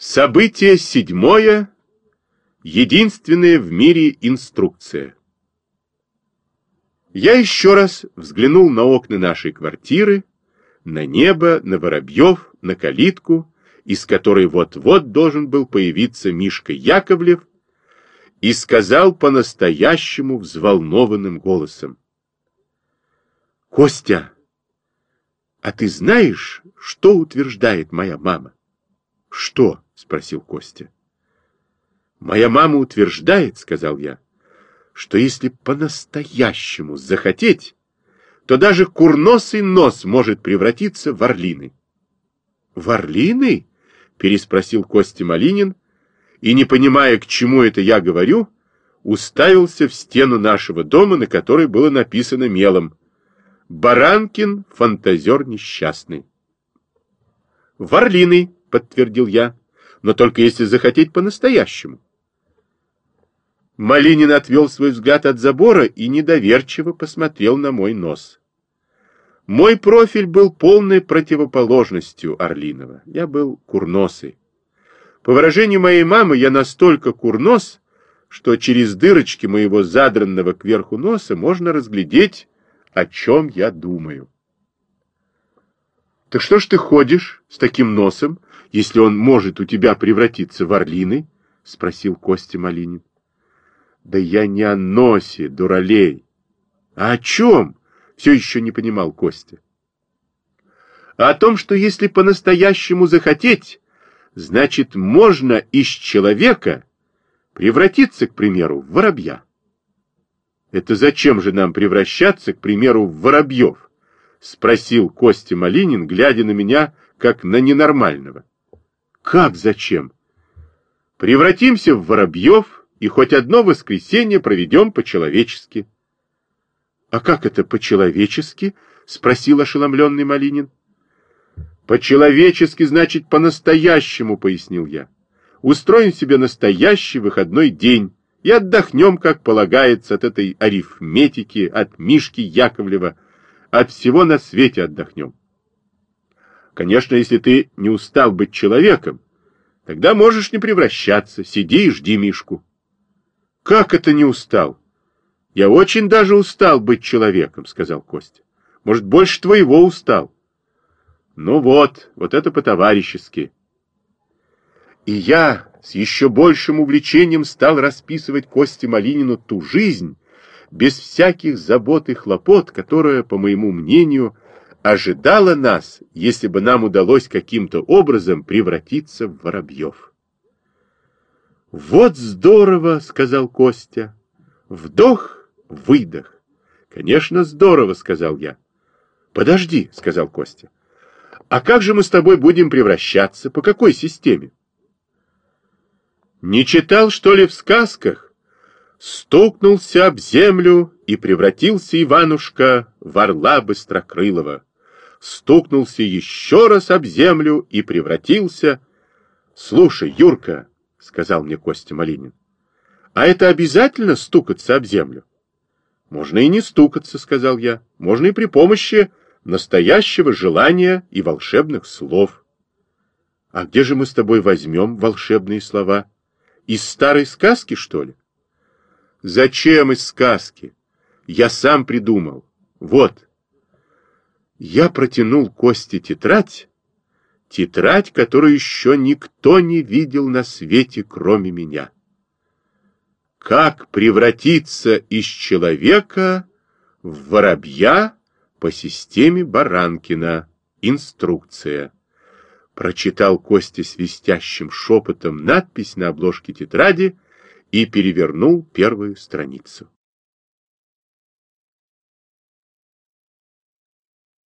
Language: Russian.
Событие седьмое. Единственная в мире инструкция. Я еще раз взглянул на окна нашей квартиры, на небо, на воробьев, на калитку, из которой вот-вот должен был появиться Мишка Яковлев, и сказал по-настоящему взволнованным голосом. «Костя, а ты знаешь, что утверждает моя мама?» «Что?» — спросил Костя. «Моя мама утверждает, — сказал я, — что если по-настоящему захотеть, то даже курносый нос может превратиться в орлины». «В орлины?» — переспросил Костя Малинин, и, не понимая, к чему это я говорю, уставился в стену нашего дома, на которой было написано мелом «Баранкин, фантазер несчастный». «В орлины!» — подтвердил я но только если захотеть по-настоящему. Малинин отвел свой взгляд от забора и недоверчиво посмотрел на мой нос. Мой профиль был полной противоположностью Орлинова. Я был курносый. По выражению моей мамы, я настолько курнос, что через дырочки моего задранного кверху носа можно разглядеть, о чем я думаю. Так что ж ты ходишь с таким носом, если он может у тебя превратиться в орлины? — спросил Костя Малинин. — Да я не о носе, дуралей. — А о чем? — все еще не понимал Костя. — о том, что если по-настоящему захотеть, значит, можно из человека превратиться, к примеру, в воробья. Это зачем же нам превращаться, к примеру, в воробьев? — спросил Костя Малинин, глядя на меня, как на ненормального. Как зачем? Превратимся в воробьев и хоть одно воскресенье проведем по-человечески. — А как это по-человечески? — спросил ошеломленный Малинин. — По-человечески значит по-настоящему, — пояснил я. Устроим себе настоящий выходной день и отдохнем, как полагается, от этой арифметики, от Мишки Яковлева, от всего на свете отдохнем. Конечно, если ты не устал быть человеком, тогда можешь не превращаться, сиди и жди Мишку. Как это не устал? Я очень даже устал быть человеком, сказал Костя. Может, больше твоего устал. Ну вот, вот это по-товарищески. И я с еще большим увлечением стал расписывать Косте Малинину ту жизнь, без всяких забот и хлопот, которая, по моему мнению, ожидала нас, если бы нам удалось каким-то образом превратиться в воробьев. «Вот здорово!» — сказал Костя. «Вдох, выдох». «Конечно, здорово!» — сказал я. «Подожди!» — сказал Костя. «А как же мы с тобой будем превращаться? По какой системе?» «Не читал, что ли, в сказках?» Стукнулся об землю, и превратился Иванушка в орла быстрокрылого стукнулся еще раз об землю и превратился... — Слушай, Юрка, — сказал мне Костя Малинин, — а это обязательно стукаться об землю? — Можно и не стукаться, — сказал я. — Можно и при помощи настоящего желания и волшебных слов. — А где же мы с тобой возьмем волшебные слова? Из старой сказки, что ли? — Зачем из сказки? Я сам придумал. Вот. Я протянул Косте тетрадь, тетрадь, которую еще никто не видел на свете, кроме меня. Как превратиться из человека в воробья по системе Баранкина? Инструкция. Прочитал Костя свистящим шепотом надпись на обложке тетради и перевернул первую страницу.